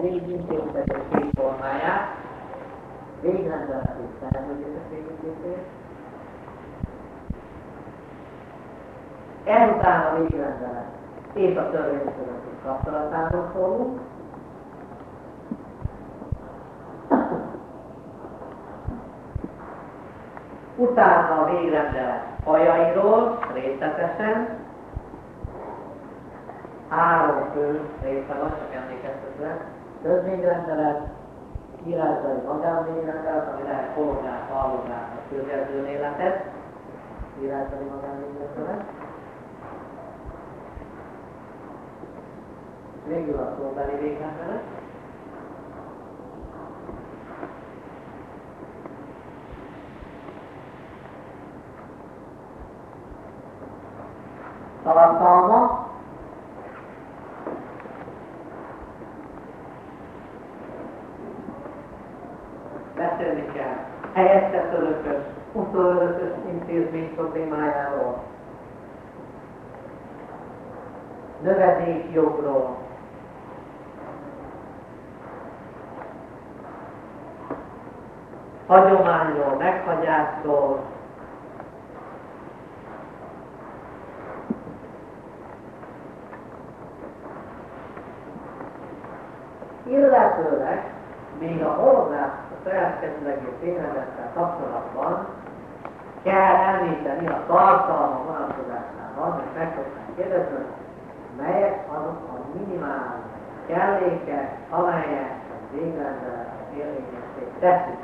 négy intézkedés formáját, végrendelet és szerződésességítés, ezután a végrendelet és a törvény közötti kapcsolatáról szólunk, utána a végrendelet ajairól részletesen, három fő része van, csak emlékeztetve, közvégrendelet, írásbeli magánvégrendelet, ami lehet polgár, hallogár, a közjelző életet, írásbeli magánvégrendelet, végül a szóbeli végrendelet, tartalma, beszélni kell helyette örökös, utolörökös intézmény problémájáról, növedékjogról, hagyományról, meghagyásról, illetőleg még a a saját kezdetlegés ténylegettel kapcsolatban kell említeni a tartalma vonatkozásában, és meg szokták kérdezni, melyek azok a minimál kellékek, amelyek a végrendelet érvényesség teszik.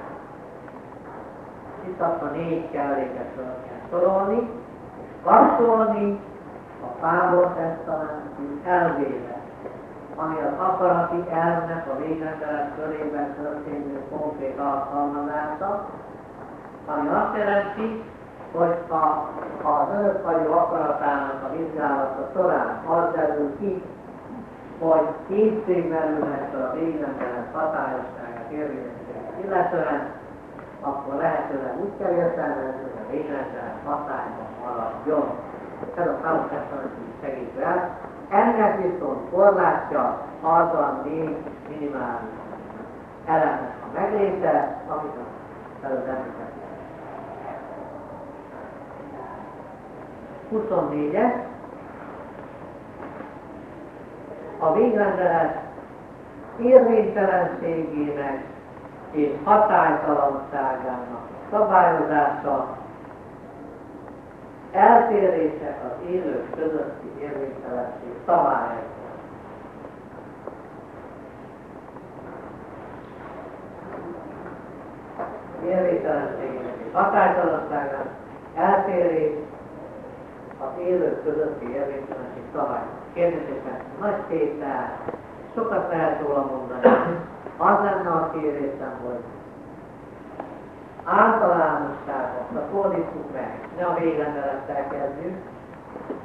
Itt azt a négy kelléket fel kell sorolni, és kapcsolni a Pábor testamentum elvével ami az akarati elvnek a végrendelet körében történő konkrét alkalmazása, ami azt jelenti, hogy a, az örökhagyó akaratának a vizsgálata során az derül ki, hogy kétség merülnek a végrendelet hatályosságát érvényességet illetően, akkor lehetőleg úgy kell értelmezni, hogy a végrendelet hatályban maradjon. Ez a számos segítő ennek viszont korlátja az a négy minimális elemnek a megléte, amit előbb említettem. 24-es. A végrendelet érvénytelenségének és hatálytalanságának szabályozása eltérések az élők közötti érvénytelenség szabályai. Érvénytelenségének és hatálytalanságát eltérés az élők közötti érvénytelenség szabály. Kérdéseket nagy tétel, sokat lehet róla mondani. Az lenne a kérésem, hogy általánosságot, a fordítsuk meg, ne a végrendelettel kezdjük,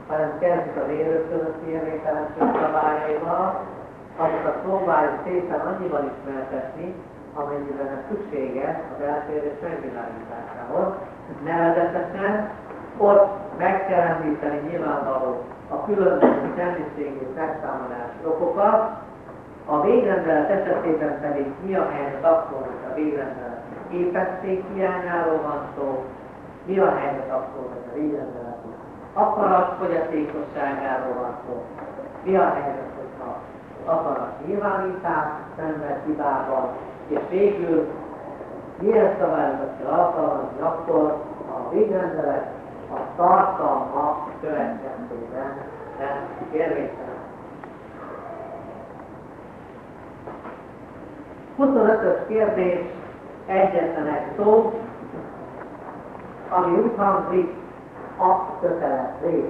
hanem kezdjük a vérők közötti érvételenség szabályaival, azokat próbáljuk szépen annyival ismertetni, amennyiben ez szükséges az eltérés megvilágításához. Nevezetesen ott meg kell említeni nyilvánvaló a különböző személyiségi megszámolási okokat, a végrendelet esetében pedig mi a helyzet akkor, hogy a végrendelet képesség hiányáról van szó, mi a helyzet akkor, hogy a végrendelet akarat fogyatékosságáról van szó, mi a helyzet, hogyha akarat nyilvánítás szenved hibában, és végül milyen szabályokat kell alkalmazni akkor a végrendelet a tartalma következtében nem érvénytelen. 25-ös kérdés egyetlen egy szó, ami úgy hangzik, a köteles rész.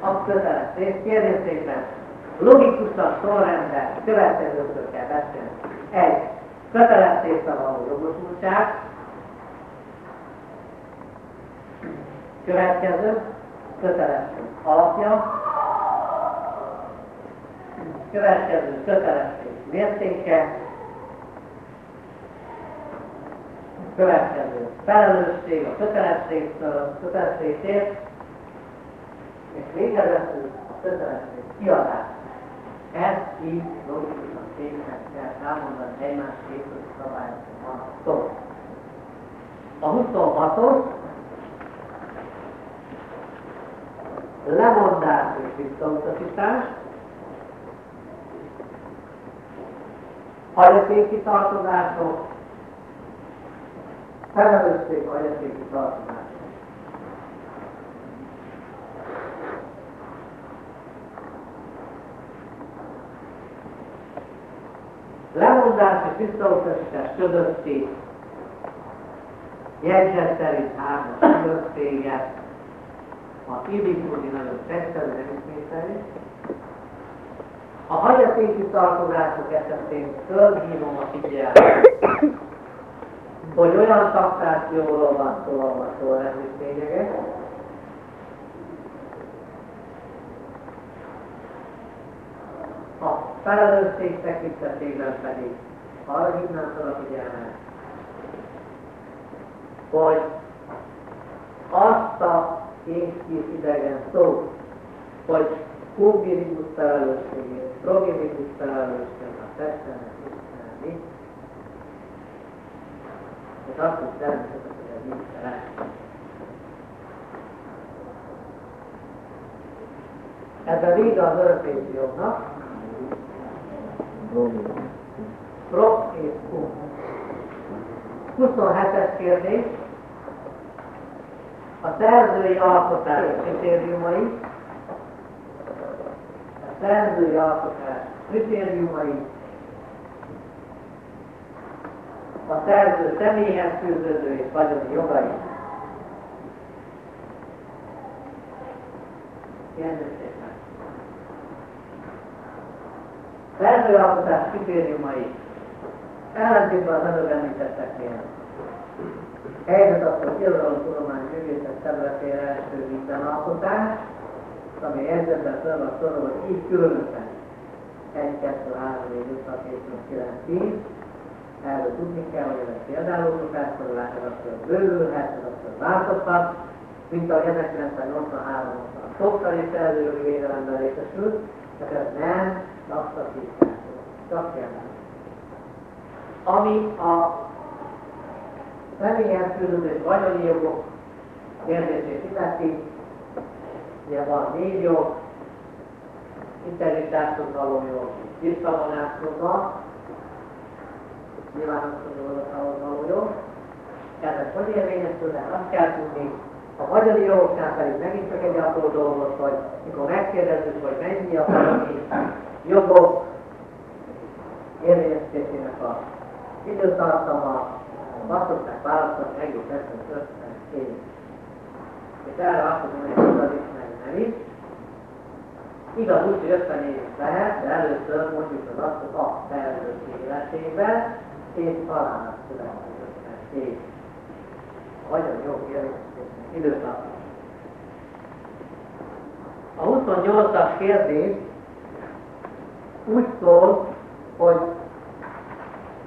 A kérném szépen, logikusan sorrendben következőkről kell beszélni. Egy, köteles részre való jogosultság. Következő, kötelesség alapja. Következő, kötelesség mértéke. Következő. Felelősség a kötelességtől, kötelességtért, és végezetül a kötelesség kiadás. Ez így logikusan tényleg kell elmondani egymás képző szabályokon szó. A 26-os lemondás és visszautasítás, hagyatéki tartozások, felelősség hagyatéki tartozások. Lemondás és visszautasítás közötti jegyzet szerint hármas különbséget a Ibikúri nagyon tetszett, nem ismételni. A hagyatéki tartozások esetén fölhívom a figyelmet, hogy olyan taxációról van szó, ahol szó lényeges, a felelősség tekintetében pedig arra hívnám fel a figyelmet, hogy azt a készkíz idegen szó, hogy kognitív felelősségét, prognitív felelősségét a testenek ez nincs felelősség. Ebben vége az öröklési jognak, Pro és Q. 27-es kérdés. A szerzői alkotás kritériumai, a szerzői alkotás kritériumai, a szerző személyhez fűződő és vagyoni jogai. Kérdés Szerzőalkotás kritériumai ellentétben az előbb említetteknél. Helyzet az, hogy tudomány művészet területére első minden alkotás, ami helyzetben föl van sorolva, így különösen 1, 2, 3, 4, 5, 6, 7, 8, 9, 10. Erről tudni kell, hogy ezek példálózókás sorolás, ez akkor bővülhet, akkor változhat, mint ahogy 1983-ban a szoktani szerzőjogi védelemben részesült, tehát ez nem lasszabbítás, csak jelen. Ami a személyes különböző vagyoni jogok kérdését illeti, ugye van négy jog, integritáshoz való jog, visszavonáshoz nyilvánossághoz való jog, ezek hogy érvényesülnek, azt kell tudni, a vagyoni jogoknál pedig megint csak egy apró dolgot, hogy mikor megkérdezzük, hogy mennyi a valami jogok érvényesítésének a időtartama, azt szokták választani egész 50 év. És erre azt mondom, hogy az is meg nem is. Igaz úgy, hogy 50 év lehet, de először mondjuk az azt, hogy a felelős életében és talán született 50 év. Vagy a jog érvényesítésének időtartama. A 28-as kérdés úgy szól, hogy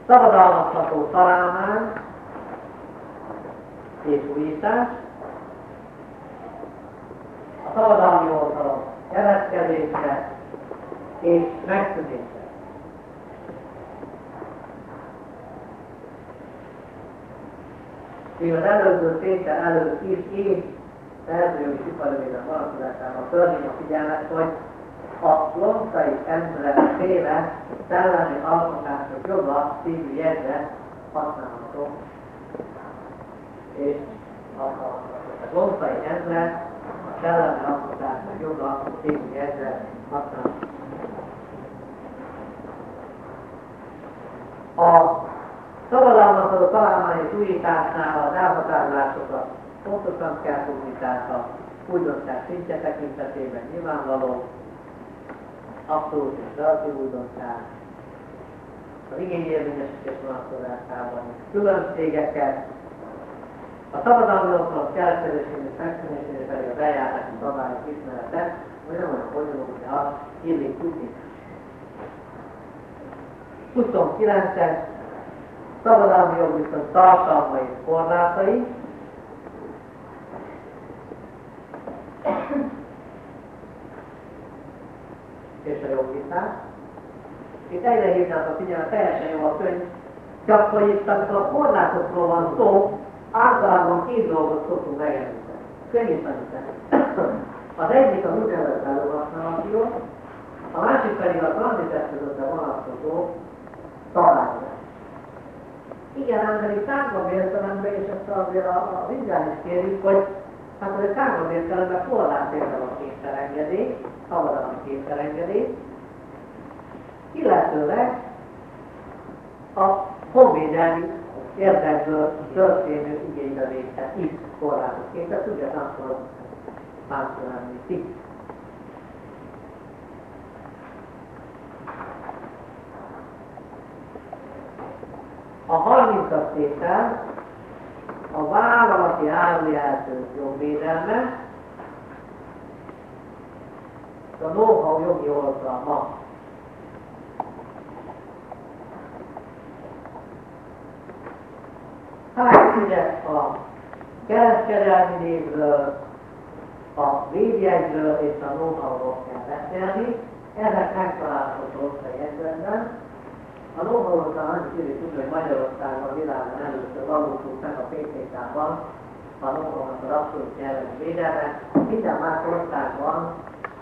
szabadalmazható találmány és újítás, a szabadalmi oldalon keletkezése és megszűnése. Még az előző tétel előtt is én szerzőjogi iparővédelem vonatkozásában fölhívom a figyelmet, hogy a lontai ember féle szellemi alkotások joga szívű jegyre használható és alkalmazható. Tehát lontai ember a szellemi alkotások joga szívű jegyre használható. A szabadalmazható találmány és újításnál az elhatározásokat pontosan kell tudni, tehát a újdonság szintje tekintetében nyilvánvaló, abszolút és relatív újdonság, az igényérvényesítés vonatkozásában különbségeket, a szabadalmi oszlop keletkezésének megszűnésének pedig az eljárási szabályok ismerete, hogy nem olyan bonyolult, de azt illik tudni. 29-es szabadalmi jog viszont tartalmai és korlátai, és a jobbítás. Itt egyre hívnak a figyelmet, teljesen jó a könyv, csak hogy itt amikor a korlátokról van szó, általában két dolgot szoktunk megemlíteni. Könnyű tanítani. Az egyik a úgynevezett előhasználatról, a másik pedig a tranzitesztözökre vonatkozó szabályozás. Igen, ám pedig tágabb értelemben, és ezt azért a, a vizsgán is kérjük, hogy hát hogy tágabb értelemben korlátérve a kényszerengedély, szabadalmi kényszerengedély, illetőleg a honvédelmi érdekből történő igénybevétel is korlátot képes, ugyanakkor máshol említik. A 30 tétel a vállalati árujelző jogvédelme, a know-how jogi oldalma. Hát ugye a kereskedelmi névről, a védjegyről és a know-how-ról kell beszélni, ezek megtalálhatók a jegyzetben, a Nóholózán annyit írjuk tudni, hogy Magyarországon a világon először valósult meg a PTK-ban a Nóholónak az abszolút jellegű védelme. Minden más országban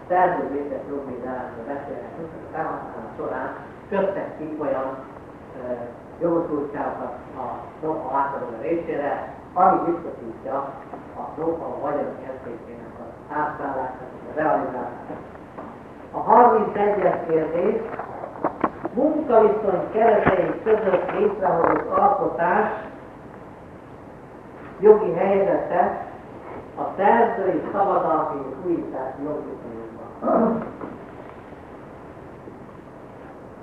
szerződéses jogvédelemről beszélnek, a felhasználás során köttek ki olyan e, jogosultságokat a Nóha átadó részére, ami biztosítja a Nóha vagyon értékének az átszállását, a realizálását. A 31-es kérdés munkaviszony keretei között létrehozott alkotás jogi helyzete a szerzői szabadalmi újítás jogviszonyokban.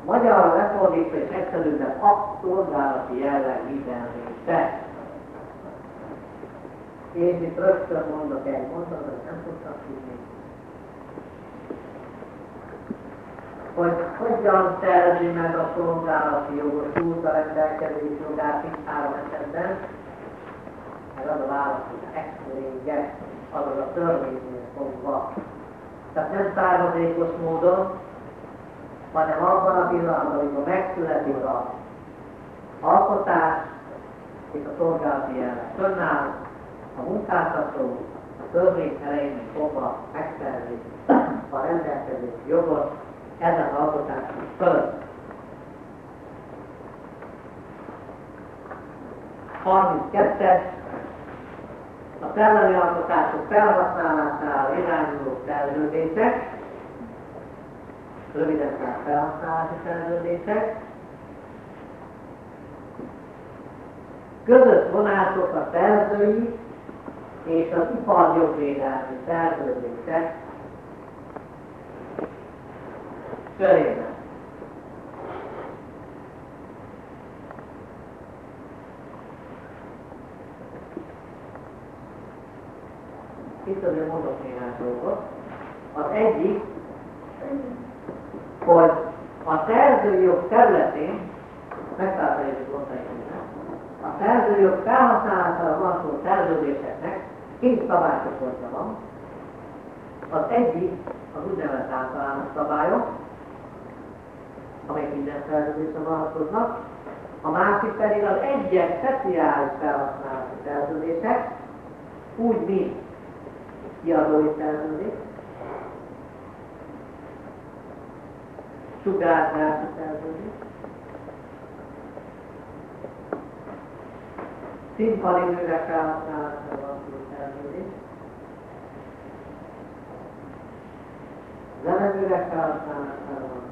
Magyarul lefordítva és egyszerűen a szolgálati jelleg mindenrésze. Én itt rögtön mondok egy mondatot, nem tudtam tudni. Hogy hogyan szerzi meg a szolgálati jogosult a rendelkezés jogát itt három esetben, ez az a válasz, hogy extrége, azaz a törvénynél fogva. Tehát nem származékos módon, hanem abban a pillanatban, amikor megszületik a alkotás és a szolgálati jelleg fönnáll, a munkáltató a törvény elején fogva megszerzi a rendelkezés jogot, ezen alkotás fölött. 32-es a szellemi alkotások felhasználására irányuló szerződések, röviden felhasználási szerződések, között vonások a szerzői és az iparjogvédelmi szerződések körében. Itt azért mondok néhány dolgot. Az egyik, hogy a szerzőjog területén, megtaláljuk gondolatot, a szerzőjog felhasználására vonatkozó szerződéseknek két szabálycsoportja van. Az egyik az úgynevezett általános szabályok, amelyek minden szerződésre vonatkoznak, a másik pedig az egyes speciális felhasználási szerződések, úgy, mint kiadói szerződés, sugárzási szerződés, színpadi művek felhasználására vonatkozó szerződés, zeneművek felhasználására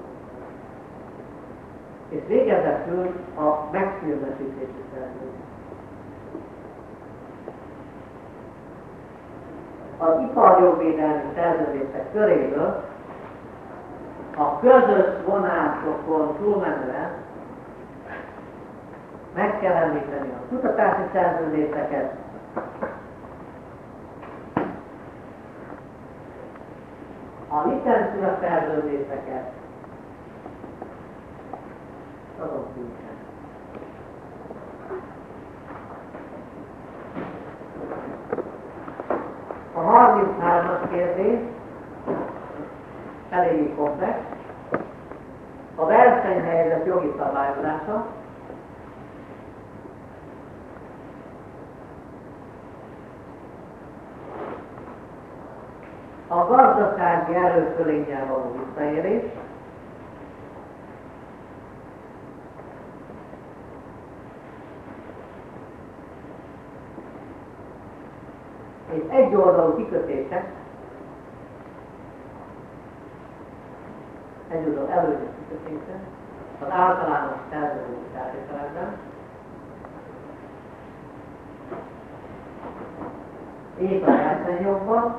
és végezetül a megfilmesítési szerződés. Az iparjogvédelmi szerződések köréből a közös vonásokon túlmenően meg kell említeni a kutatási szerződéseket, a licencia szerződéseket, أضرب فيه. Egyoldalú kikötések, egyoldalú előnyös kikötések, az általános szerződési feltételekben, és a versenyjogban,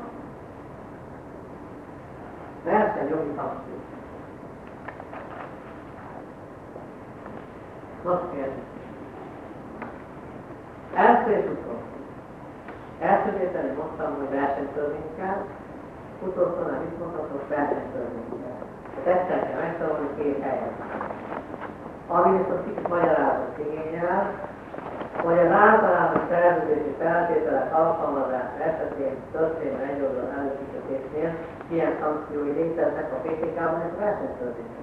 versenyjogi szankciók. Nos, kérdés. Első és utolsó. Első részben mondtam, hogy versenytörvény kell, utolsónál is mondhatok. Tehát ezt kell megtanulni két helyen. Ami viszont kicsit magyarázat igényel, hogy az általános szerződési feltételek alkalmazása esetén történő egyoldalú előfizetésnél ilyen szankciói léteznek a PTK-ban, ez versenytörvény.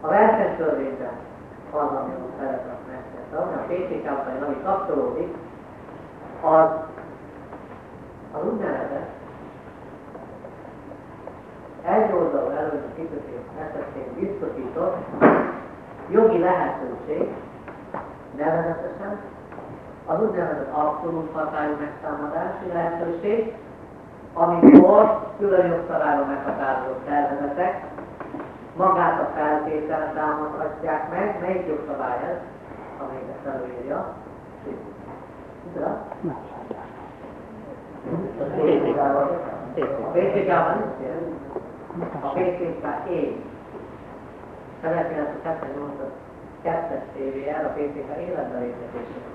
A versenytörvényben az, ami a szerepet megtett, a PTK-ban, ami kapcsolódik, az az úgynevezett egyoldalú előző kikötés esetén biztosított jogi lehetőség, nevezetesen az úgynevezett abszolút hatályú megtámadási lehetőség, amikor külön jogszabályban meghatározott szervezetek magát a feltételt támadhatják meg, melyik jogszabály ez, amelyik ezt előírja. A PCK-ban a PCK én 1978-as tévéjel a PCK életbe léptetésére.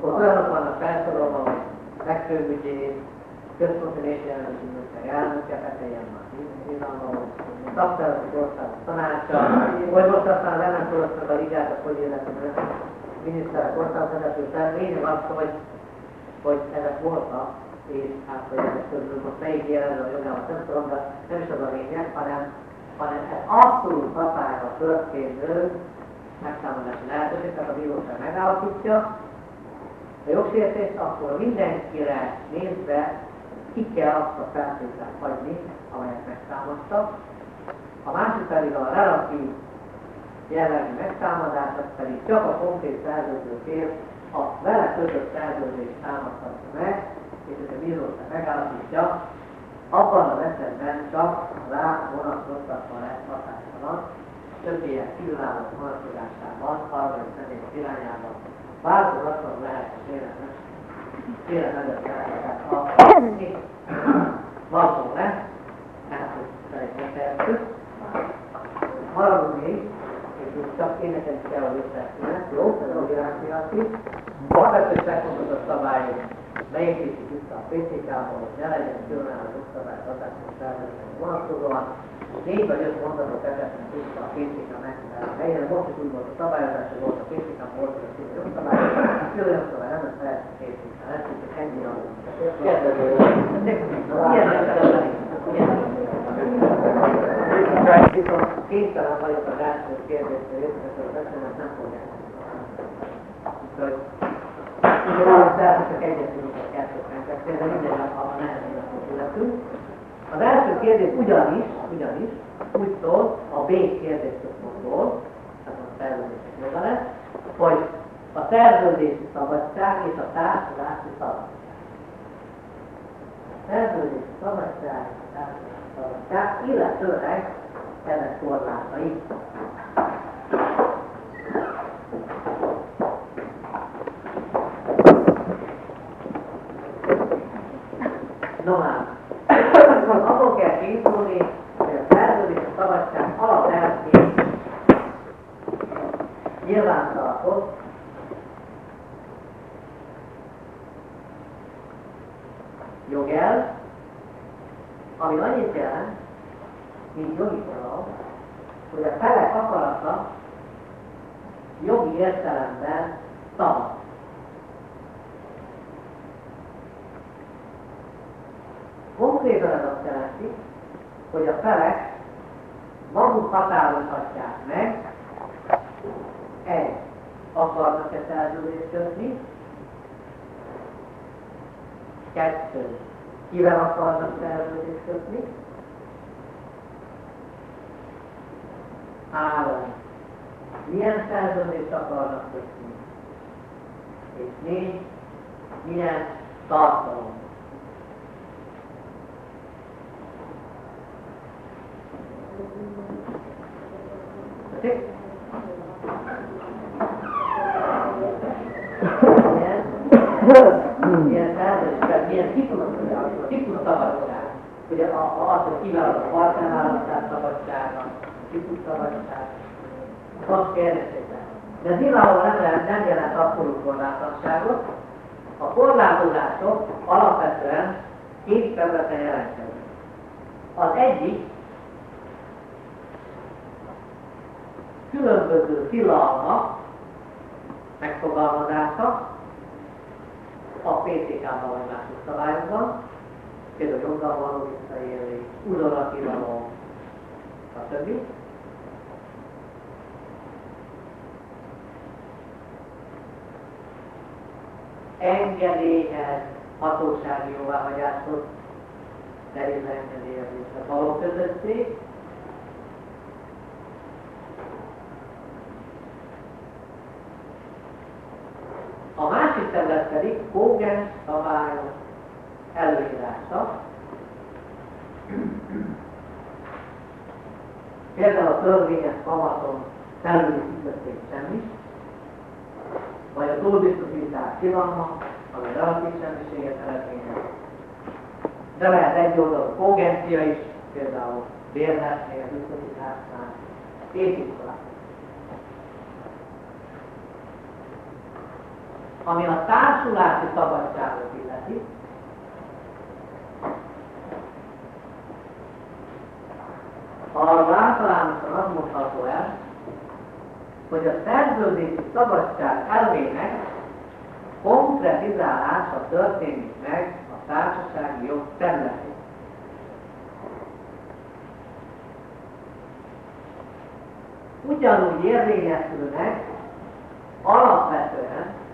Ott olyanok vannak felsorolva, hogy legfőbb központi részjelenlősítőség elnöke, Peteljen már nyilvánvaló, szakterületi ország tanácsa, vagy most aztán az ellentorosznak a ligát, akkor illetve a és hát, hogy ezek közül most melyik jelenleg a jogámat nem tudom, de nem is az a lényeg, hanem hanem ez abszolút hatályra történő megszámolási lehetőség, tehát a bíróság megállapítja, a jogsértést, akkor mindenkire nézve ki kell azt a feltételt hagyni, amelyet megtámadtak. A másik pedig a relatív jellegű megtámadás, az pedig csak a konkrét szerződő fél a vele kötött szerződést támadhatja meg, és a bíróság megállapítja, abban az esetben csak rá vonatkoztatva lesz hatástalan, többiek kívülálló vonatkozásában, harmadik személy irányában. Változatlan lehet az életnek, életnek tehát a való lesz, hát szerintem tehetjük. Maradunk még, és csak éneket is kell, hogy összeesülnek, jó, ez a világpiaci. Alapvető megfontozott szabályok beépítik a PCK-ba, hogy ne legyen különálló jogszabály hatásos szervezetre vonatkozóan. Négy vagy öt mondatot vezetnek vissza a PCK megfelelő helyére. Most is úgy volt a szabályozás, hogy volt a PCK, volt a külön jogszabály. A külön jogszabály nem lesz lehet a PCK, lesz, hogy ennyi a kénytelen vagyok a első kérdésre részletesen beszélni, nem fogják. Úgyhogy Ugye tehát csak egyet a de minden ha nehezén születünk. Az első kérdés ugyanis, ugyanis úgy szól, a B kérdéscsoportból, tehát a szerződések joga lesz, hogy a szerződési szabadság és a társulási szabadság. A szerződési szabadság és a társulási szabadság, illetőleg ennek korlátai. Hát, abból kell készülni, hogy a szerződés a szabadság alapelvként nyilván tartott, jogel, ami annyit jelent, mint jogi fogalom, hogy a felek akarata jogi értelemben szabad. Konkrétan ez azt jelenti, hogy a felek maguk határozhatják meg, egy, akarnak-e szerződést kötni, kettő, kivel akarnak szerződést kötni, három, milyen szerződést akarnak kötni, és négy, milyen tartalom. Thank Ilyen szerződés, ilyen típus szabadság. Ugye az, hogy kiválaszt a partnerválasztás szabadsága, típus szabadság. Most kérdeztétek. De nyilvánvalóan nem, jelent, nem jelent abszolút korlátosságot. A korlátozások alapvetően két területen jelentkeznek. Az egyik különböző tilalmak megfogalmazása. A PTK-ban vagy másik szabályokban, például joggal való visszaélés, udonatilalom, stb. engedélyhez, hatósági jóváhagyáshoz, nehéz engedélyezéshez való közösség, A másik terület pedig Hogan szabályok előírása. Például a törvényes kamaton felüli fizeték semmi, vagy a túlbiztosítás tilalma, ami relatív semmiséget eredményez. De lehet egy oldalú kogencia is, például bérletnél, biztosításnál, és így ami a társulási szabadságot illeti, arra általánosan az mondható el, hogy a szerződési szabadság elvének konkretizálása történik meg a társasági jog területén. Ugyanúgy érvényesülnek alapvetően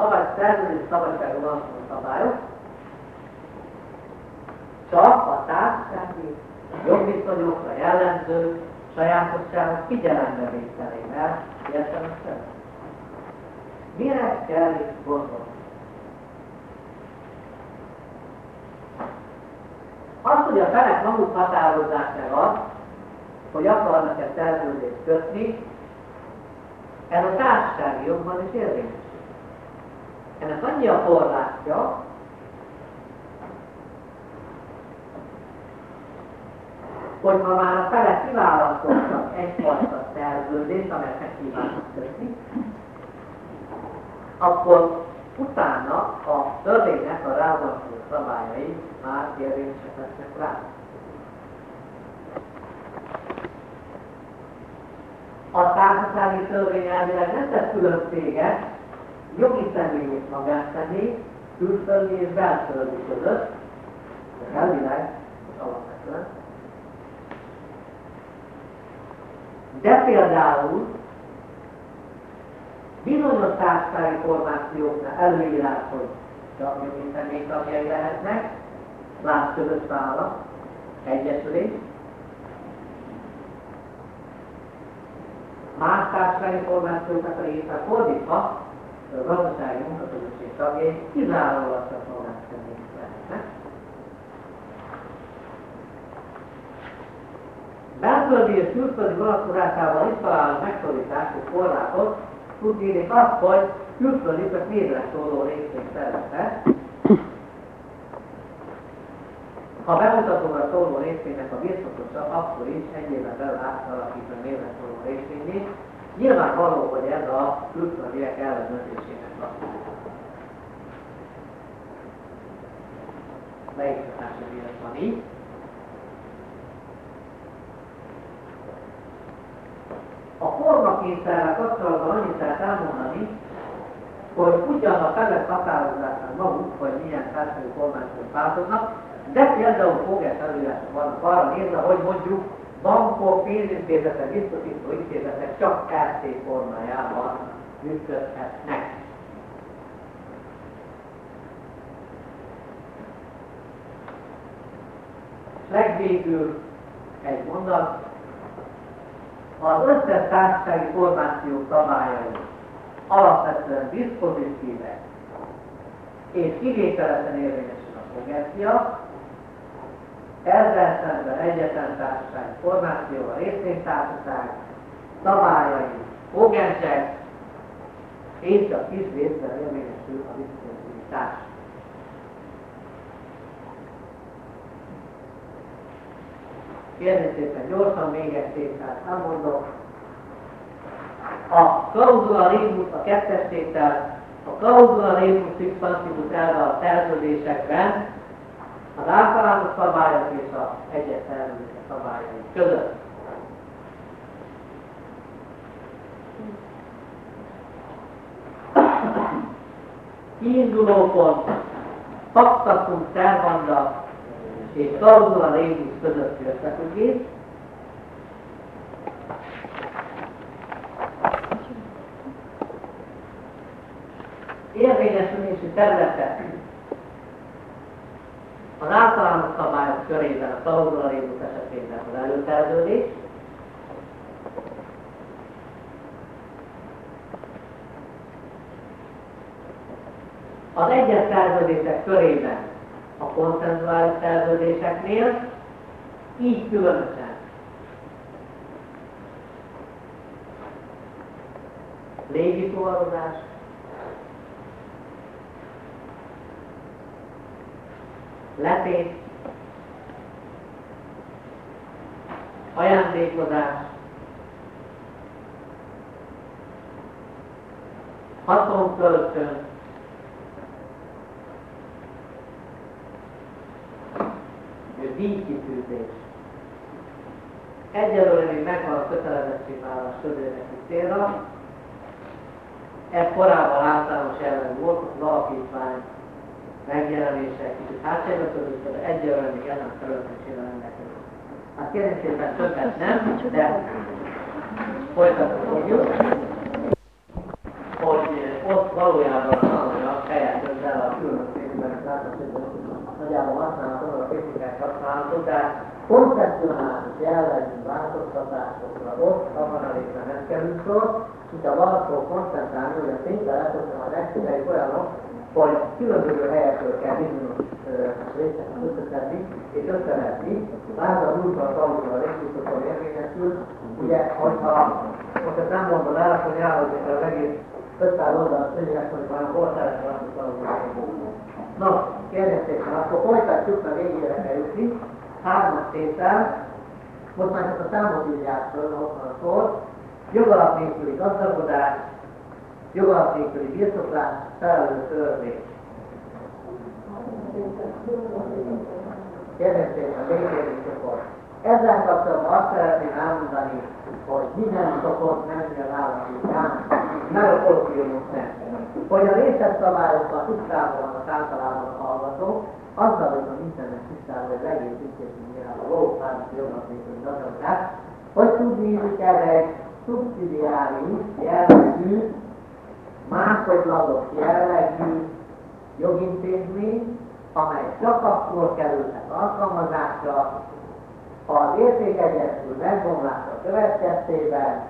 szabad szerződés szabadságon alapuló szabályok, csak a társasági jogviszonyokra jellemző sajátosságok figyelembe vételével értelmeszerűen. Mire kell itt gondolni? Az, hogy a felek maguk határozzák meg azt, hogy akarnak-e szerződést kötni, ez a társasági jogban is érvényes. Ennek annyi a korlátja, hogy ha már a felek kiválasztottak egyfajta szerződést, amelyet meg kívánnak kötni, akkor utána a törvénynek a rávonatkozó szabályai már érvényesek lesznek rá. A társasági törvény elvileg nem tesz különbséget jogi személy és magánszemély, külföldi és belföldi között, de elvileg, alapvetően. De például bizonyos társasági formációknál előírás, hogy csak jogi személy tagjai lehetnek, lát közös vállalat, egyesülés, más társasági formációkat a éppen fordítva, a gazdasági munkaközösség tagjai kizárólag csak magánszemélyek lehetnek. Belföldi és külföldi vonatkozásában is találunk megszólítást és korlátot, tudnék azt, hogy külföldi csak névre szóló részvény szerepe. Ha bemutatóra szóló részvénynek a birtokosa, akkor is egy éven belül átalakítva névre szóló részvényét, Nyilvánvaló, hogy ez a külföldiek ellenőrzésének a leiktatása miatt van így. A formakényszerrel kapcsolatban annyit lehet elmondani, hogy ugyan a felett határozásnak maguk, hogy milyen társadalmi formációt változnak, De például fogás előírások vannak arra nézve, hogy mondjuk bankok, pénzintézetek, biztosító intézetek csak RT formájában működhetnek. Legvégül egy mondat, az összes társasági formáció szabályai alapvetően diszpozitívek és kivételesen érvényesül a fogencia, ezzel szemben egyetlen társaság formációval részvénytársaság, szabályai, fogensek, és csak kis részben érvényesül a diszpozitívitás. Kérni szépen gyorsan még egy tételt elmondok. A klauzula rémus, a kettes tétel, a klauzula rémus expansivus elve a szerződésekben az általános szabályok és a egyes szerződések szabályai között. Kiinduló pont, faktatum szervanda és klauzula rémus közötti összefüggés. Érvényesülési területe az általános szabályok körében a klauzula rémus esetében az előterveződés, az egyes szerződések körében a konszenzuális szerződéseknél, így különösen. Légi fuvarozás, letét, ajándékozás, haszonкölcsön, díjkitűzés. Egyelőre még megvan a kötelezettségvállalás közéleti célra. Ez korábban általános ellen volt, az alapítvány megjelenése kicsit között, de egyelőre még ezen a területen rendelkezik. Hát kérem szépen többet nem, de folytatni fogjuk, hogy ott valójában a helyet ezzel a látható, nagyjából használható, a kritikák használható, de koncepcionális jellegű változtatásokra ott abban a részben nem kerül sor, mint a valahol koncentrálni, hogy a tényfeletoknak a legfőbb olyanok, hogy különböző helyekről kell bizonyos részeket összeszedni és összevetni. Lázár úrban tanulva a részletokon érvényesül, ugye, hogyha most ezt nem mondom el, akkor nyilván az egész 500 oldal szövegek, hogy valami hol szeretne azt tanulni. Na, kérlek szépen, akkor folytatjuk, mert végére kell jutni. Hármas tétel, most már csak a számot írják föl, ott van a szó. Jogalap nélküli gazdagodás, jogalap nélküli birtoklás, felelő törvény. Kérlek szépen, végére csoport. Ezzel kapcsolatban azt szeretném elmondani, hogy minden szokott menni az államítás, mert a kolokviumok nem. Hogy a részletszabályokkal tisztában vannak általában a hallgatók, azzal, hogy a mindennek tisztában, hogy legész intézményére a jognak nélküli gazdaság, hogy tudni kell egy szubszidiális jellegű, másodlagos jellegű jogintézmény, amely csak akkor kerülhet alkalmazásra, ha az értékegyensúly megbomlása következtében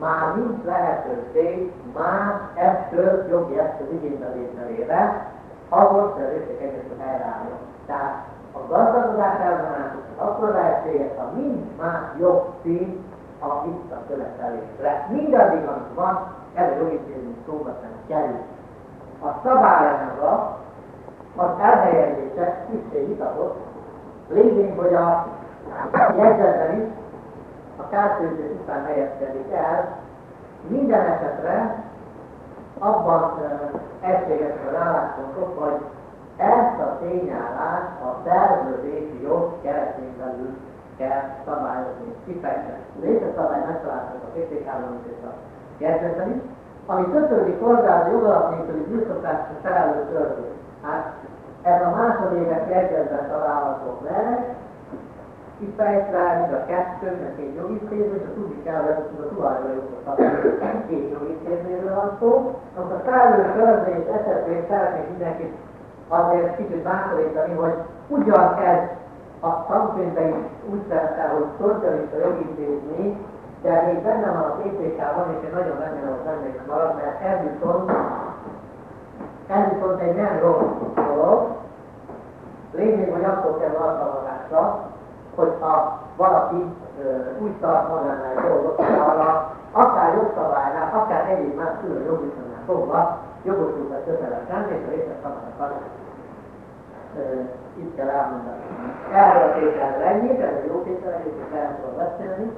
már nincs lehetőség más eszköz, jogi eszköz igénybevételére, ahhoz, hogy az értékegyensúly helyreálljon. Tehát a gazdagodás elvonások akkor lehetséges, ha nincs más jogszín a visszakövetelésre. Mindaddig, amit van, ez a jogintézmény szóba sem kerül. A szabályanyaga az elhelyezése szükség vitatott, lévén, hogy a jegyzetben is a kártőzés után helyezkedik el, minden esetre abban egységesek az álláspontok, hogy ezt a tényállást a szerződési jog keretén belül kell szabályozni, kifejteni. Léteszabály megtaláltak a PTK-ban és a jegyzetben is, ami kötődik hozzá a jogalap nélküli birtoklásra felelő törvény. Hát Ez a másodéves jegyzetben található meg, itt fejtve, mint a kettő, mert két jogi és a tudni kell, hogy a tulajdonjogot két jogi célzőről van szó. Most a felülő körözés esetén szeretnék mindenkit azért kicsit bátorítani, hogy ugyan ez a tankönyvben is úgy szerepel, hogy szocialista jogintézmény, de még benne van a PPK-ban, és én nagyon remélem, hogy még marad, mert ez viszont, ez viszont egy nem rossz dolog. Lényeg, hogy akkor kell alkalmazásra, hogyha valaki uh, úgy tart magánál dolgot, arra akár jogszabálynál, akár egyéb más külön jogviszonynál fogva jogosultnak köteles lenni, és a részes szabályokat uh, itt kell elmondani. Erről a tételről ennyit, ez a jó tétel, egyébként el tudom beszélni,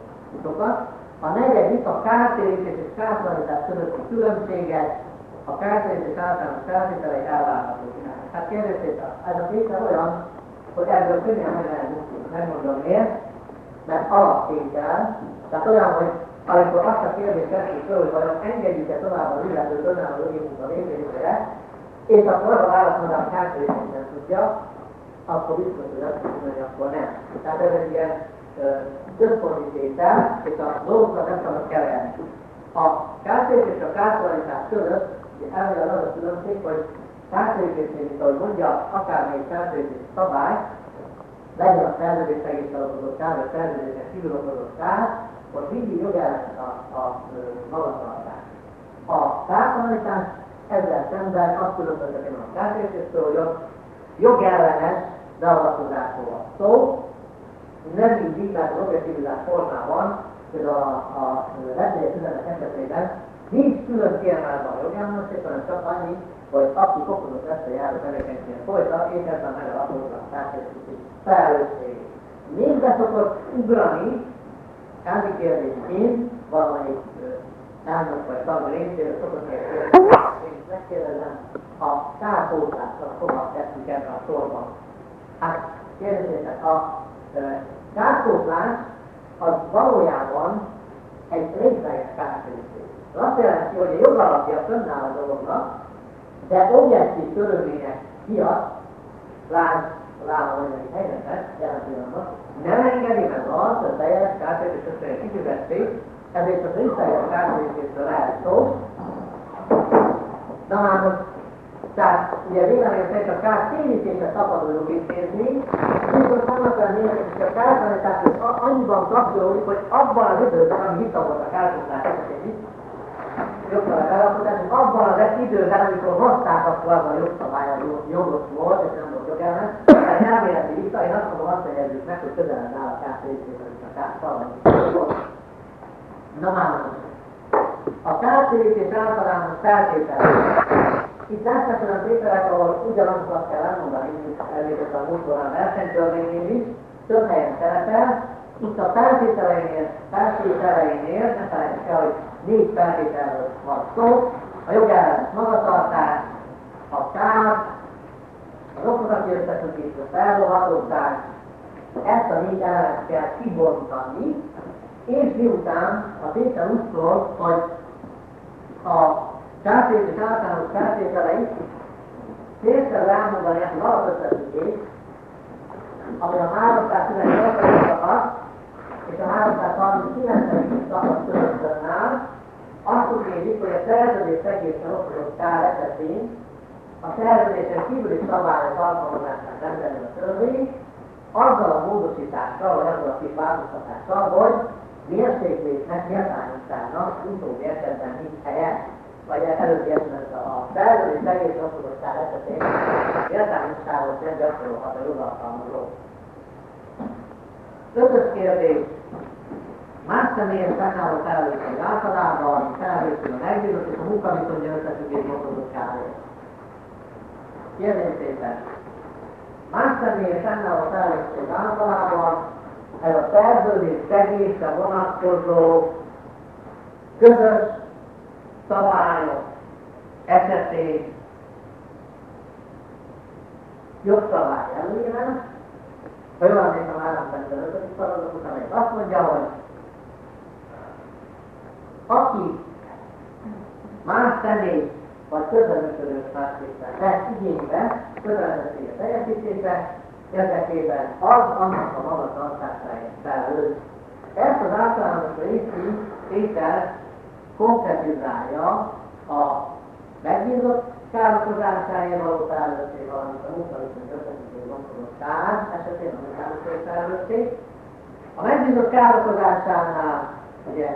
sokat. A negyedik a kártérítés és kártalanítás közötti különbséget, a kártérítés és általános feltételei elvárható Hát kérdezték, ez a tétel olyan, hogy ebből könnyen meg lehet megmondom miért, mert alaptétel, tehát olyan, hogy amikor azt a kérdést tesszük föl, hogy vajon engedjük-e tovább az illetőt önálló jogi munka végzésére, és akkor az a választodás kártérítést nem tudja, akkor biztos, hogy azt mondja, hogy akkor nem. Tehát ez egy ilyen központi tétel, és a dolgokat nem szabad keverni. A kártérítés és a kártalanítás között elvileg az a különbség, hogy kártérítésnél, mint ahogy mondja, akármelyik kártérítés szabály, legyen a szerződés egész okozott kár, vagy szerződésen kívül okozott kár, ott mindig jogellenes a, a, magatartás. A kártalanítás ezzel szemben azt különböztetem a kártértéstől, hogy jogellenes beavatkozásról szó, nem mindig, mert az objektivizás formában, például a, a rendélyes üzenek esetében nincs külön kiemelve a jogellenesség, hanem csak annyi, hogy aki okozott ezt a járó tevékenységet folytat, és ezzel megalapozza a társadalmi felelősség. Még be szokott ugrani, elvi kérdésként, valamelyik elnök vagy tag részéről szokott megkérdezem, a kárpótlásra hova tesszük ebben a sorban. Hát kérdezzétek, a kárpótlás az valójában egy részleges kártérítés. Azt jelenti, hogy a jogalapja fönnáll a dolognak, de objektív körülmények miatt, lásd, lába anyagi helyzetet, jelen pillanatban, nem engedi meg azt, hogy teljes kártérítést összeje kifizették, ezért az részleges kártérítésről lehet szó. Na már most, tehát ugye véleményem szerint a kártérítésre szabadulunk intézni, viszont vannak olyan nézetek, hogy a kártalanítás annyiban kapcsolódik, hogy abban az időben, ami vita volt a kártalanítás esetén jogszabály megalkotás, és abban az időben, amikor hozták, akkor az a jogszabály a jogos volt, és nem volt jogellen, tehát elméleti vita, én azt mondom, azt jegyezzük meg, hogy közelebb áll a kártérítésre, és a kártalanítás. Na már a kártérítés általános feltétel. Itt lesznek olyan tételek, ahol ugyanazokat kell elmondani, mint elvétett a múltkorán versenytörvénynél is, több helyen szerepel. Itt a feltételeinél, feltételeinél, ne felejtsük el, hogy négy feltételről van szó, a jogellenes magatartás, a kár, az okozati összefüggés, a felrohatottság, ezt a négy elemet kell kibontani, és miután a tétel úgy szól, hogy a kártétés általános feltételeit célszerű elmondani ezt az alapösszefüggést, ami a 318 szakasz és a 339. szakasz között áll, azt tudnézik, hogy a szerződés egészen okozott kár esetén a szerződésen kívüli szabályok alkalmazását rendelni a törvény, azzal a módosítással, vagy azzal a kis változtatással, hogy mértéklétnek, méltányosságnak utóbbi esetben nincs helye, vagy előbbi esetben a szerződés egész okozottság esetén méltányosságot nem gyakorolhat a jogalkalmazó. Ötös kérdés. Más személyes fennálló felelősség általában felelősség a megbízott és a munkaviszonyja összefüggés okozott kárért. Kérdés szépen. Más személyes fennálló felelősség általában ez a szerződés szegésre vonatkozó közös szabályok esetén jogszabály előírás, ha jól emlékszem, állambenben 5. szalatot, amely azt mondja, hogy aki más személy vagy közreműködő másképpen vesz igénybe, kötelezettsége teljesítése, érdekében az annak a maga tartásáért felül. Ezt az általános részű tétel konkretizálja a megbízott károkozásáért való felelősség, valamint a munkaviszony összefüggő gondolott kár esetén a munkaviszony felelősség. A megbízott károkozásánál ugye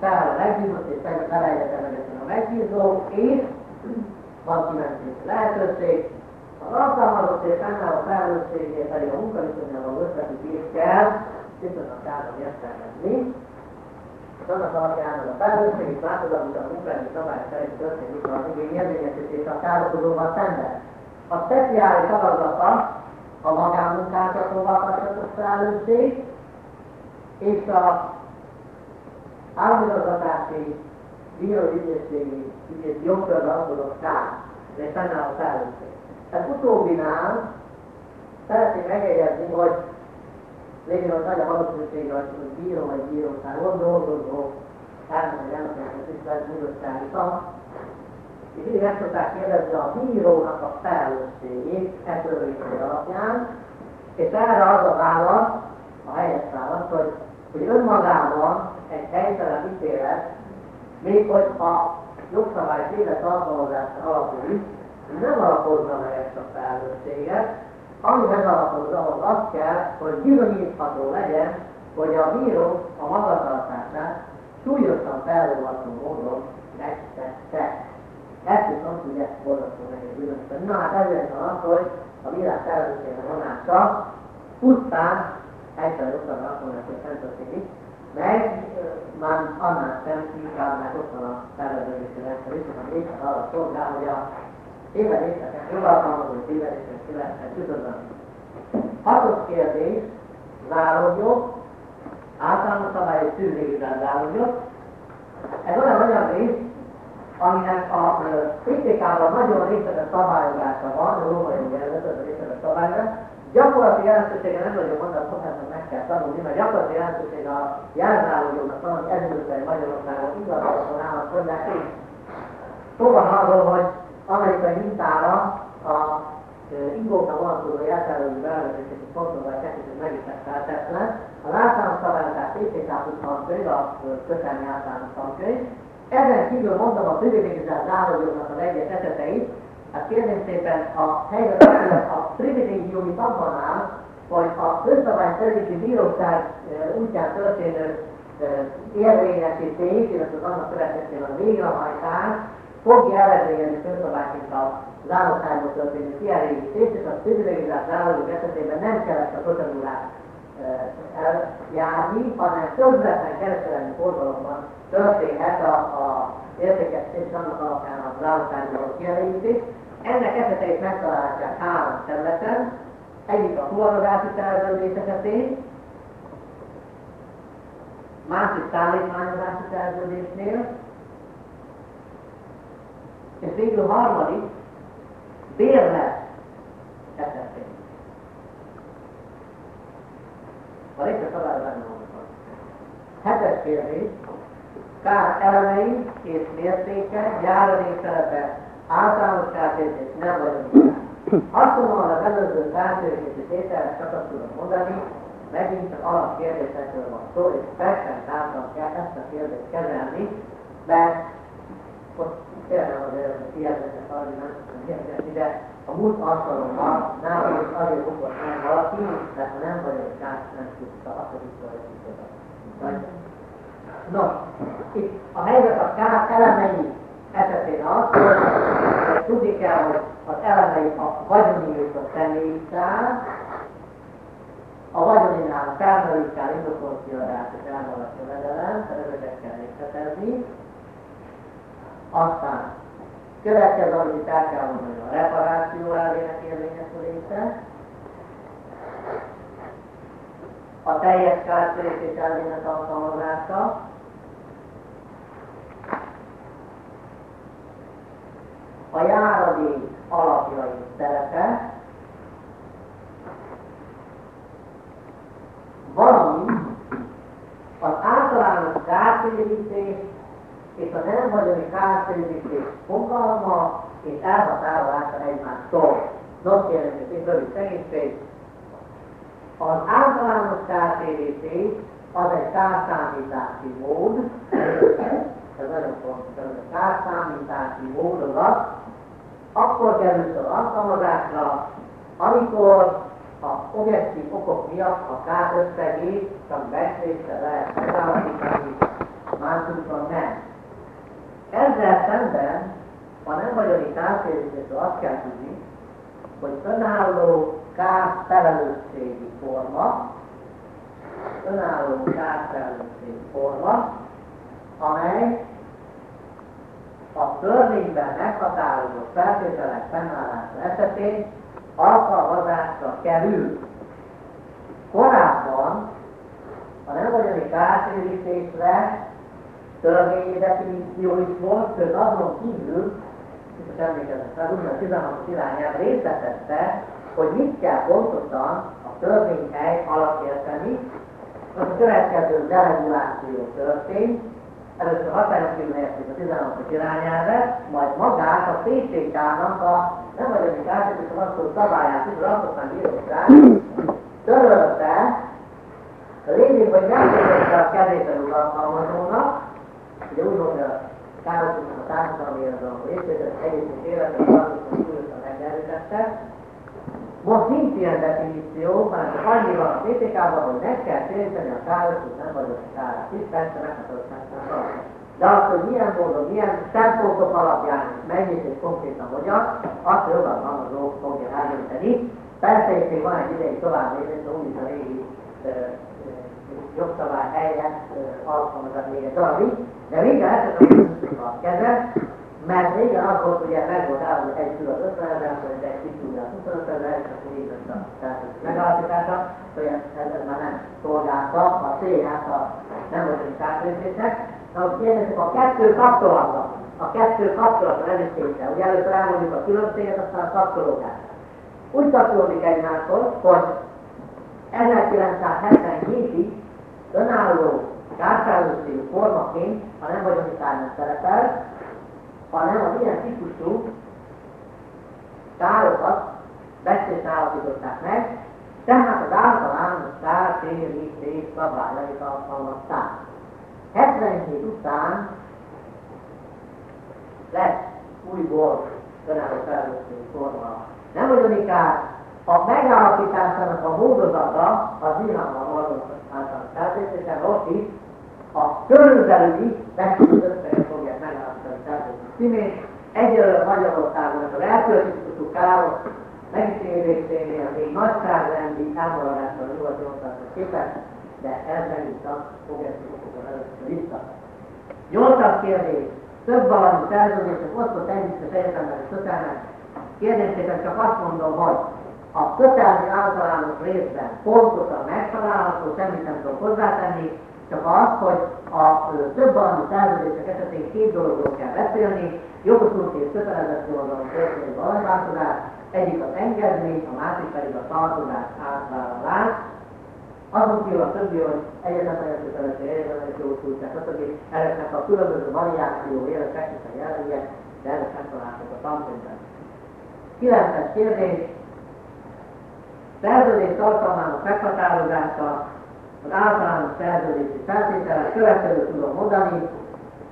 fel a megbízott és felejtetlenül a megbízó, és van kimentési lehetőség, az alkalmazott és a felelősségét pedig a munkaviszonyával való összefüggés kell, viszonylag kárban értelmezni, és annak alapján az a felelősség és változat, a munkahelyi szabály szerint történik az igény érvényesítése a károkozóval szemben. A speciális feladata a magánmunkáltatóval kapcsolatos felelősség, és a államigazgatási bíróügyészségi ügyész jogkörbe adott kár, fennáll a felelősség. Ez utóbbinál szeretném megjegyezni, hogy végül az nagy a valószínűség, hogy bíró vagy bíróságon dolgozó elmegy elmegy tisztelt bírósági szak, és így meg szokták kérdezni a bírónak a felelősségét e törvénység alapján, és erre az a válasz, a helyes válasz, hogy, hogy önmagában egy helytelen ítélet, még hogy a jogszabály élet alkalmazása alapul nem alapozza meg ezt a felelősséget, ami megalapozza, az az kell, hogy bizonyítható legyen, hogy a bíró a magatartását súlyosan felolvasó módon megtette. Ezt viszont ugye borzasztó nehéz bizonyítani. Na hát ezért van az, hogy a világ felelősségre vonása pusztán helytelen jogszabály alkalmazása nem történik, meg már annál sem inkább, mert ott van a szerveződési rendszer is, ami éppen arra szolgál, hogy a tévedéseket jogalkalmazó tévedéseket ki lehessen küszöbölni. Hatos kérdés, záródjog, általános szabály és szűrvégzett záródjog. Ez olyan olyan rész, aminek a PTK-ban nagyon részletes szabályozása van, a római jelentős részletes szabályozás, gyakorlati jelentősége nem nagyon mondani, hogy meg kell tanulni, mert gyakorlati jelentősége a jelzálójognak van, hogy ezért Magyarországon igazolható állnak hozzá ki. Szóval arról, hogy amerikai mintára a ingókra vonatkozó jelzálói bevezetését fontosság tekintett meg is feltetlen. Az általános szabályozás PTK tankönyv, a kötelmi általános tankönyv. Ezen kívül mondom a privilegizált zárójognak az egyes eseteit, Hát kérném szépen a helyzet a privilégiumi abban áll, hogy a közszabály szerinti bíróság útján történő érvényesítés, illetve az annak következtében a végrehajtás fogja eredményezni közszabályként a záróságból történő kielégítést, és a privilegizált zárójog esetében nem kellett a procedúrát eljárni, hanem közvetlen kereskedelmi forgalomban történhet a, a értékesítés annak alapján a záróságból kielégítés. Ennek eseteit megtalálják három területen, egyik a fuvarodási szerződés esetén, másik szállítmányozási szerződésnél, és végül a harmadik bérlet esetén. A részlet szabály benne van. Hetes kérdés. Kár elemei és mértéke, járadék szerepe általános kártértés nem vagyunk. Hasonlóan az előző kártérési tételre csak azt tudom mondani, megint csak alapkérdésekről van szó, és percentáltan kell ezt a kérdést kezelni, mert most tényleg azért hihetetlen arra, nem tudom hihetetni, de a múlt alkalommal nálam is azért bukott meg valaki, mert ha nem vagyok kár, nem tudta azt, hogy hogy Nos, itt a helyzet a kár elemei esetén az, hogy tudni kell, hogy az elemei a vagyoni és a személyi kár, a vagyoninál felmerült kár indokolt kiadás és elmaradt jövedelem, kell részletezni. Aztán következő, amit itt el kell mondani, a reparáció elvének érvényesülése, a teljes kártérítés elvének alkalmazása, a járadék alapjai szerepe, valamint az általános kártérítés és a nem vagyoni kártérítés fogalma és elhatárolása egymástól. Nos, kérem, egy rövid. Az általános kártérítés az egy kárszámítási mód, ez nagyon fontos, ez a kárszámítási módodat, akkor kerül az alkalmazásra, amikor a objektív okok miatt a kár összegét csak becsléssel lehet megállapítani, másokban nem. Ezzel szemben a nem vagyoni kártérítésről azt kell tudni, hogy önálló kárfelelősségi forma, önálló kárfelelősségi forma, amely a törvényben meghatározott feltételek fennállása esetén alkalmazásra kerül. Korábban a nem vagyoni kártérítésre törvényi definíció is volt, sőt azon kívül, biztos emlékeznek rá, úgy a 16 irányelv részletette, hogy mit kell pontosan a törvényhely alatt érteni. Az a következő dereguláció történt, először hatályon kívül érték a 16 irányelvet, majd magát a PCK-nak a nem vagyok átadás, van szó szabályát, és az alkotmány bíróság törölte, a lényeg, hogy nem tudja a kezében alkalmazónak, ugye úgy mondja a károsoknak a társadalmi érdalom részvétel, egészünk életet, tartósan súlyosan megerősítette. Most nincs ilyen definíció, hanem annyi van a PTK-ban, hogy meg kell téríteni a károsok nem vagyok kárát. Itt persze meghatározott. De az, hogy milyen módon, milyen szempontok alapján mennyit és konkrétan hogyan, azt a jogalkalmazó fogja eldönteni. Persze itt még van egy ideig tovább lépni, hogy úgy a régi jogszabály helyett alkalmazott még egy darabig, de végre ezt a kezet, mert régen az volt, ugye meg volt állva egy az 50 ezer, hogy egy kis az 25 ezer, és akkor így lett a megállapítása, hogy ez, ez már nem szolgálta a célját a nem volt egy társadalmésnek. Na, kérdezzük a kettő kapcsolata, a kettő kapcsolata elistése. Ugye először elmondjuk a különbséget, aztán a kapcsolódás. Úgy kapcsolódik egymáshoz, hogy 1977-ig önálló kárfelelősségű formaként, ha nem vagyoni kárnak szerepel, hanem az ilyen típusú károkat beszélten állapították meg, tehát az általános kártérítés szabályait alkalmazták. 77 után lett újból önálló felelősségi forma. Nem vagyoni kár, a megállapításának a módozata az nyilvánvalóan általános kártérítésen, ott is a körülbelüli megállapítani címét. Egyelőre Magyarországon az elköltésítő károk megítélésénél még nagyságrendi elmaradásra a nyugati országnak képest, de ez megint csak fogjasztókokon először vissza. Nyolcabb kérdés. Több valami szerződések osztott együttes egyetemben és kötelnek. Kérdésében csak azt mondom, hogy a kötelmi általános részben pontosan megtalálható, semmit nem tudok hozzátenni, csak az, hogy a több valami szerződések esetén két dologról kell beszélni, jogosult és kötelezett oldalon történő valamiváltozás, egyik az engedmény, a másik pedig a tartozás átvállalás. Azon kívül a többi, hogy egyetemes kötelező egyetemes jogosultság, stb. Ezeknek a különböző variáció, élet technikai jellegűek, de ezek nem találhatók a tankönyvben. 9 kérdés. Szerződés tartalmának meghatározása az általános szerződési feltételek következő tudom mondani,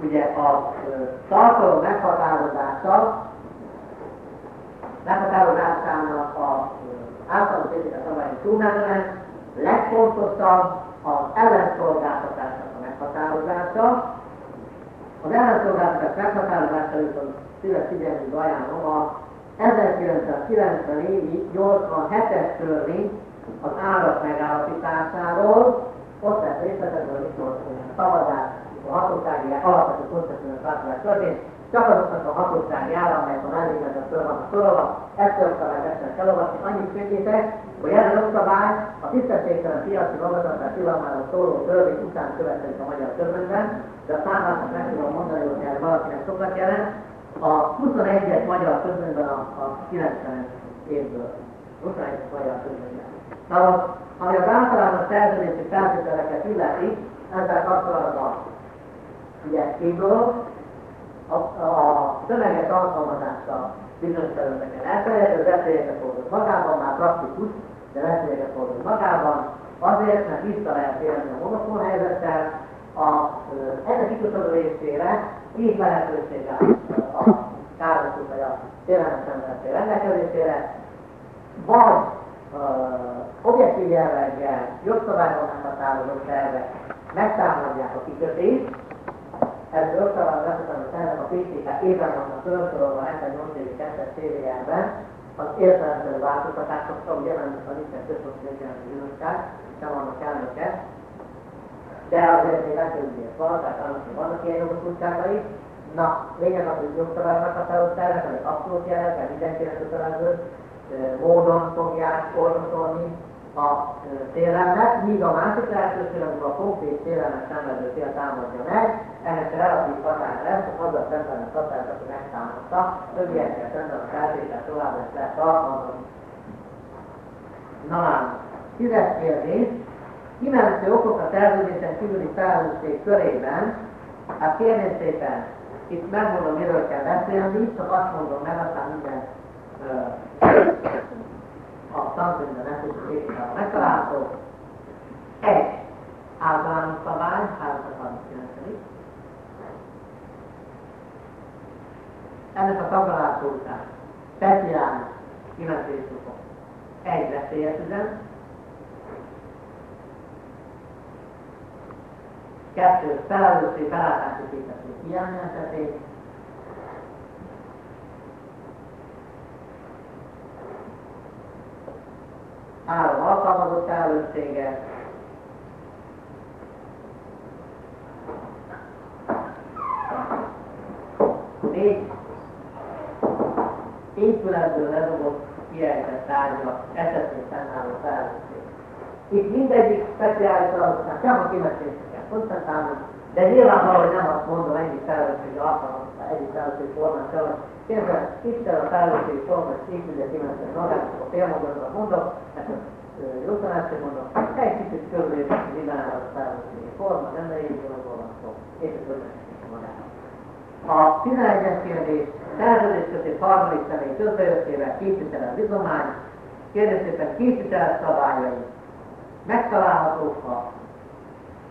ugye a tartalom meghatározása, meghatározásának a általános értéke szabályi túlmenően legfontosabb az ellenszolgáltatásnak a meghatározása. Az ellenszolgáltatás meghatározása viszont szíves figyelmünk ajánlom a 1990 évi 87-es törvény az árak megállapításáról, ott lesz részletekben, mikor szavazás, a hatósági alapvető koncepciónak változás történt, csak azoknak a hatósági áll, amelyek a mellékletet föl vannak sorolva, ezt jogszabályt tessenek elolvasni, annyit segítek, hogy ez a jogszabály a tisztességtelen piaci magatartás tilalmáról szóló törvény után következik a magyar törvényben, de a számlátnak meg tudom mondani, hogy ez valakinek sokat jelent. A 21-es magyar törvényben a, a 90 évből, 21-es magyar törvényben. Na most, ami az általános szerződési feltételeket illeti, ezzel kapcsolatban ugye két dolog. a, a tömeges alkalmazása bizonyos területeken elterjedt, az veszélyeket fordult magában, már praktikus, de veszélyeket fordult magában, azért, mert vissza lehet élni a monopól helyzettel, a, ennek részére így lehetőség a károsult vagy a emberek rendelkezésére, vagy uh, objektív jelleggel, jogszabályban meghatározott tervek megtámadják a kikötést, ez jogszabályban meghatározott tervek a PTK éven vannak felsorolva a 78 CVR-ben, az értelemszerű változtatásokra, ugye nem a nincsen regionális bizottság, sem vannak elnöke, de azért még legtöbbért van, tehát annak, hogy vannak ilyen jogosultságai. Na, lényeg az, hogy jogszabály meghatározott tervek, amik abszolút jelek, mindenkire kötelező, módon fogják orvosolni a félelmet, míg a másik lehetőség, amikor a konkrét félelmet szenvedő fél támadja meg, ennek relatív határ lesz, az a szemben a határ, aki megtámadta, többiekkel szemben a feltétel tovább lesz lehet alkalmazni. Na lám, tízes kérdés, kimentő okok a szerződésen kívüli felelősség körében, hát kérném szépen, itt megmondom, miről kell beszélni, csak azt mondom meg, aztán minden a tankönyvben tudjuk éjszaka megtalálható. Egy általános szabály, 339 Ennek a taglalásó után speciális kimentésokon egy veszélyes üzem, kettő felelősség, belátási képesség hiányos három alkalmazott felelőssége, négy. Épületből ledobott kiejtett tárgyak esetén fennálló felelősség. Itt mindegyik speciális feladatnak sem a kimetéseket koncentrálunk, de nyilvánvaló, hogy nem azt mondom, ennyi felelősség alkalmazta egyik felelősség formát kell, kérdez, itt a felelősség formát épület kimenteni magát, a félmagazat mondok, ezt jó tanácsot mondom, egy kicsit körülépni minden a felelősségi forma, nem így dologról van szó, és a közösségi magát. A 11-es kérdés, szerződés között harmadik személy közbejöttével készítel a bizomány, kérdés szépen készítel szabályai. Megtalálhatók a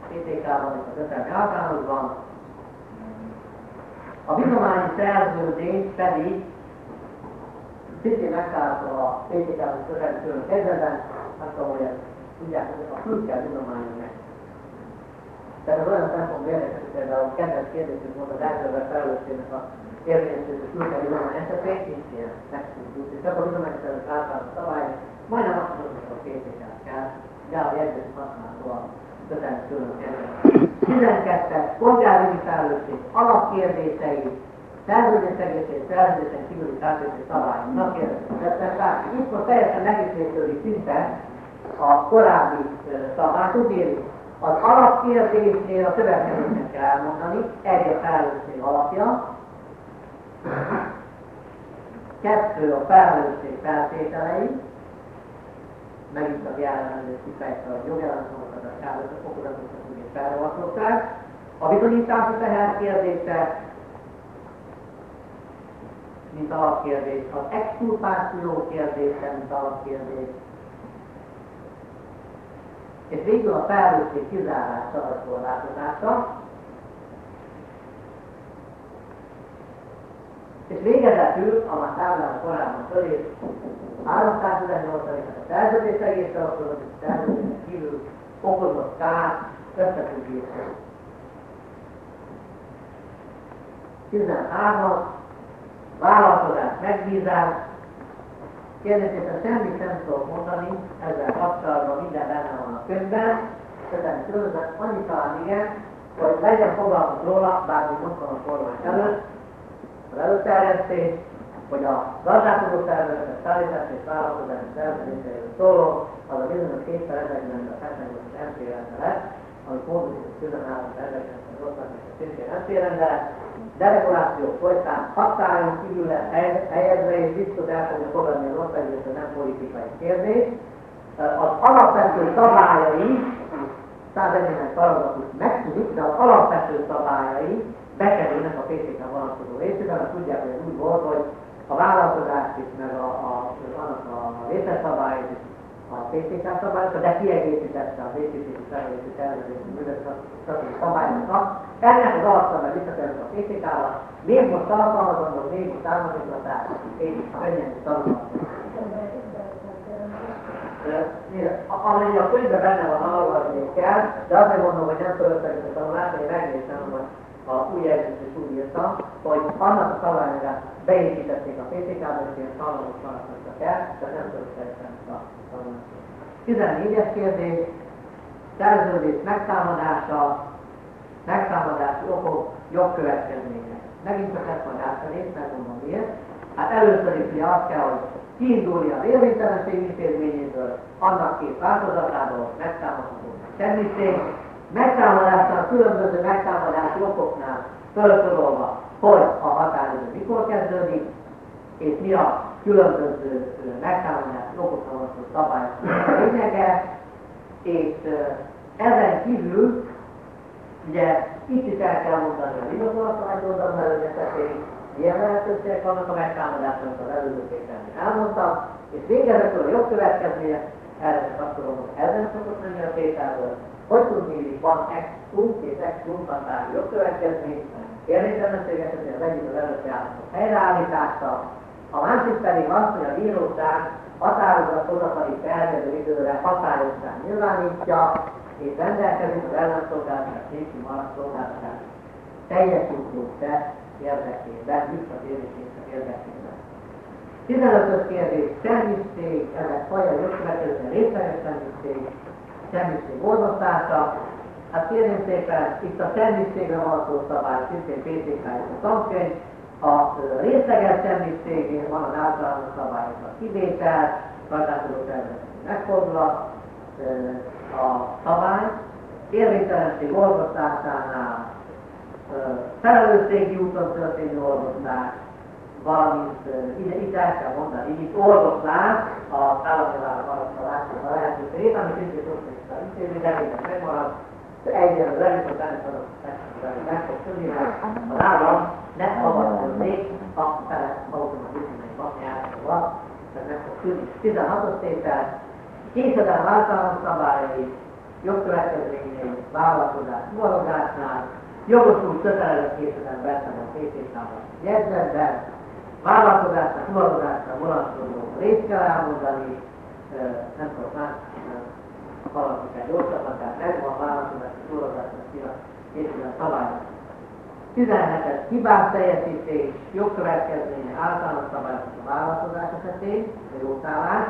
PTK-ban és az ötelmi általánosban. A bizományi szerződés pedig szintén megtalálható a ötelmi külön kezdetben, nem tudom, hogy ezt tudják, hogy a külkel bizománynak. Tehát az olyan szempont érdekes, hogy például a kedves kérdésünk volt az elkövetett felelősségnek a érvényesítő külkel bizomány esetén, nincs ilyen megszűnt, és akkor a bizomány szerint általános szabály, majdnem azt mondom, hogy a PTK-t kell, de a jegyzőt használható a 12-es polgárügyi felelősség alapkérdései, szerződésszegészség, szerződésen kívüli felelősség szabályok. Na kérdezem, tehát itt most teljesen megismétlődik szinte a korábbi szabály, tudni az alapkérdésnél a szövegkerülésnek kell elmondani, egy a felelősség alapja, kettő a felelősség feltételei, megint a jelenlő kifejtve a jogelenszomokat, a károkat, okozatokat, úgy felolvasották. A bizonyítási teher kérdése, mint alapkérdés, az exkulpáció kérdése, mint alapkérdés, és végül a felelősség kizárása, a korlátozása, és végezetül, a már táblán korábban fölé, 318 a szerződés egészre kapcsolatban, és szerződésen kívül okozott kár összefüggése. 13-as, vállalkozás megbízás, kérdésében semmit nem tudok mondani, ezzel kapcsolatban minden benne van a könyvben, ezen különben annyi talán igen, hogy legyen fogalmuk róla, bármi mondtam a kormány előtt, előterjesztés, hogy a gazdálkodó szervezetek szállítás és vállalkozási szervezéséről szóló, az a bizonyos 2000-ben a 78 MP rendelet, amit módosított 13 1980 és a szintén MP rendelet, dereguláció folytán hatályon kívül lesz helyezve, és biztos el fogja fogadni az országgyűlés, nem politikai kérdés. Az alapvető szabályai, 101. paragrafus megtűnik, de az alapvető szabályai bekerülnek a PTK vonatkozó részében, azt tudják, hogy úgy volt, hogy a vállalkozás is, meg a, a, annak a részletszabály a PTK szabályok, de kiegészítette a építési szervezési tervezési műveleti szabályoknak. Ennek az alapszabály visszakerült a PTK-ra, még most alkalmazandó, még most álmodozatás, és könnyen tanulható. Amennyi a könyvben benne van, hallgatni kell, de azért mondom, hogy nem fölösleges a tanulás, hogy megnéztem, hogy a új jegyzőt is úgy írta, hogy annak a szabályát beépítették a PTK-ba, és ilyen tanulók maradtak el, de nem fölöslegesen a tanulás. 14-es kérdés, szerződés megtámadása, megtámadási okok, jogkövetkezmények. Megint csak ezt majd átfelé, megmondom miért. Hát először is azt kell, hogy kiindulni a érvénytelenség intézményéből, annak két változatából, megtámadható semmiség, megtámadásnál, a különböző megtámadási okoknál felsorolva, hogy a határidő mikor kezdődik, és mi a különböző megtámadási okokra vonatkozó szabályok lényege, és ezen kívül ugye itt is el kell mondani a igazolatomány oldalon előnyetetén, milyen lehetőségek vannak a megtámadásnak az előzőképpen elmondtam, és végezetül a jogkövetkezmények, erre csak azt tudom, hogy ezen szokott menni a tételből, hogy tudni, van ex trump és ex trump határi jogkövetkezmény, érvénytelenséget, az egyik az előtti állatok helyreállítása, a másik pedig az, hogy a bíróság határozat hozatali felmérő időre hatályozság nyilvánítja, és rendelkezik az ellenszolgáltatás szépi szolgáltatás teljesítése érdekében, visszatérítése érdekében. 15-ös kérdés, szemmiszték, ezek faja jogkövetően részleges szemmiszték, szemmiszték orvosztása. Hát kérném szépen, itt a szemmisztékre való szabály, szintén PTK a tankönyv, a részleges szemmiségén van az általános szabályok a kivétel, gazdálkodó tervezeti megfordulat, a szabály, érvénytelenség orvoslásánál felelősségi úton történő orvoslás, valamint ide, itt el kell mondani, itt orvoslás, a állami vállalatnak a lehetőségét, amit szintén tudnék intézni, de még megmarad, egyen az előtt, meg fog tudni, mert az állam ne avatkozni a fele automatizmus papjától, tehát meg fog tudni. 16-os tétel, készedem általános szabályai, jogkövetkezményei, vállalkozás, fuvarozásnál, jogosult kötelezett készedem vettem a PTK-ban jegyzetben, vállalkozásra, fuvarozásra vonatkozó részt kell elmondani, nem tudok más, valaki kell gyorsabban, tehát megvan vállalkozás, fuvarozásra, készülő szabályok. 17-es hibás teljesítés, jogkövetkezménye, általános szabályok a vállalkozás esetén, a jótállás.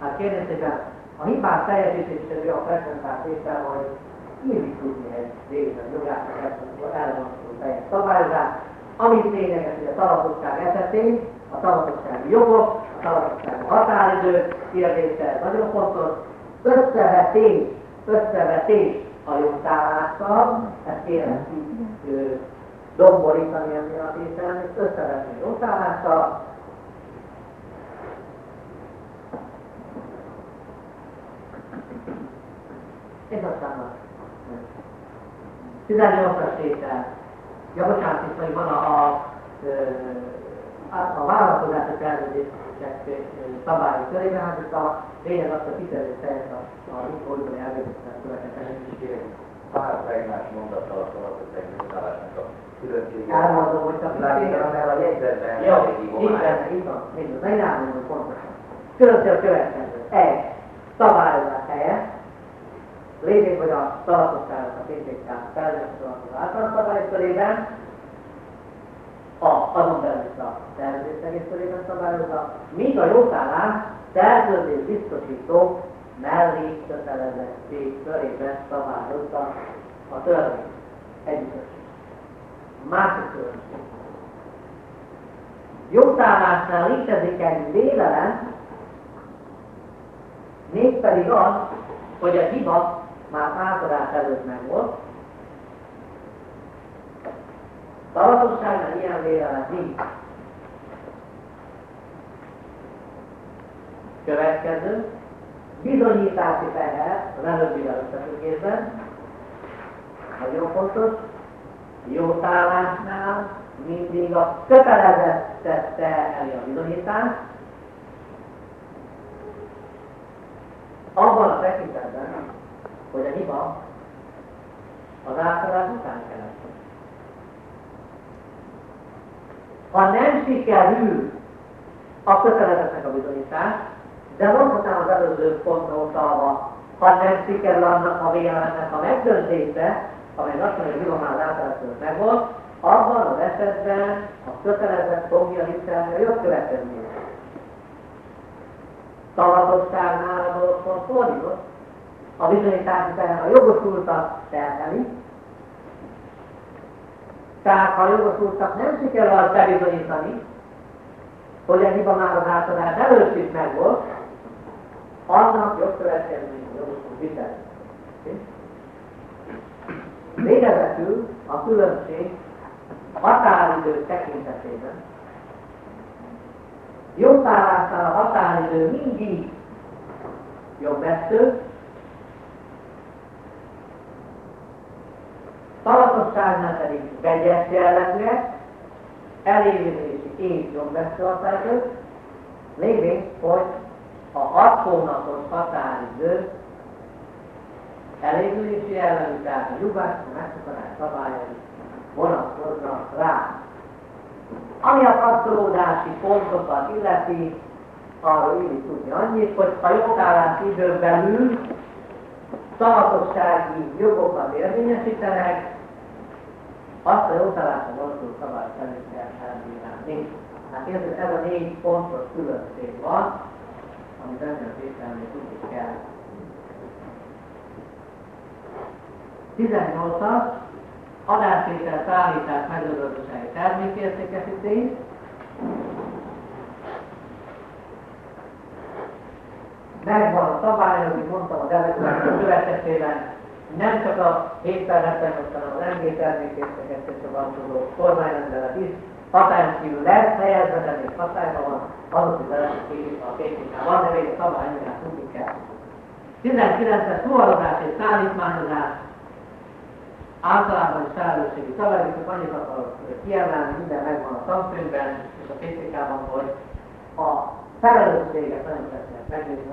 Hát kérdésében a hibás teljesítés is a prezentált étel, hogy írni tudni egy végre jogásznak elmondható teljes szabályozás, ami lényeges, hogy a talatosság esetén a talatossági jogok, a talatossági határidő kérdése nagyon fontos, összevetés, összevetés a jogtállással, ezt kérem domborítani ennél a tételen, és összevetni oszállással. És aztán a 18-as tétel. Ja, bocsánat, itt még van a, a, a, a vállalkozási szerződések szabályok körében, hát itt a lényeg az, hogy kiszerzés szerint a, a infóiban elvégzett következő. Pár egymás mondattal a szalatot egy a különbséget. Elmondom, hogy csak Látom, mert a jegyzetben Jó, így van, így van, így van. Meg elmondom pontosan. Különbség a következő. Egy, szabályozás helyett, lényeg, hogy a szalatosságot a általános szabályok körében, a, azon belül is a szerződés körében szabályozza, míg a jótállás szerződés biztosító mellé kötelezettség körében szabályozza a törvény. Együttes. Másik különbség. Jótállásnál létezik egy vélelem, mégpedig az, hogy a hiba már átadás előtt meg volt. Talatosságnál ilyen vélelem nincs. Következő, bizonyítási teher az előbbivel összefüggésben, nagyon fontos, jótállásnál mindig a kötelezett tette elé a bizonyítást, abban a tekintetben, hogy a hiba az átadás után kellett. Ha nem sikerül a kötelezettnek a bizonyítás, de mondhatnám az előző pontra utalva, ha nem sikerül annak a véleménynek a megdöntése, amely azt mondja, hogy hiba már az általános meg volt, abban az esetben a kötelezett fogja viselni a jogkövetkezményt. Tavatosságnál a dolog fordított. A bizonyítás után a jogosultat terheli, tehát ha a jogosultak nem sikerül azt bebizonyítani, hogy a hiba már az átadás előtt is megvolt, annak jogkövetkezmény a jogosult viselni. Végezetül a különbség határidő tekintetében. Jótállásnál a határidő mindig jobbesztő, talatosságnál pedig vegyes jellegűek, elévülési év jobbesztő határidő, lévén, hogy a hat hónapos határidő elévülési jellegű, tehát a nyugás, a megszakadás szabályai vonatkoznak rá. Ami a kapcsolódási pontokat illeti, arról így tudni annyit, hogy a jogállás időn belül szavatossági jogokat érvényesítenek, azt a jótállásra vonatkozó szabály szerint kell elbírálni. Hát ez, ez a négy pontos különbség van, amit ennél tételni tudni kell. 18-as, adásvétel, szállítás, mezőgazdasági termékértékesítés, megvan a szabály, amit mondtam az előző következtében, nem csak a 7 per 75, hanem az MG termékértékesítésre vonatkozó kormányrendelet is, hatályon kívül lesz helyezve, de még hatályban van, azok is lesz a képviselő. Van, de még a szabály, mindjárt tudni kell. 19-es fuvarozás és szállítmányozás, általában is felelősségi szabályok, csak annyit akarok kiemelni, minden megvan a tankönyvben és a PCK-ban, hogy a felelősséget nagyon tesznek megnézni,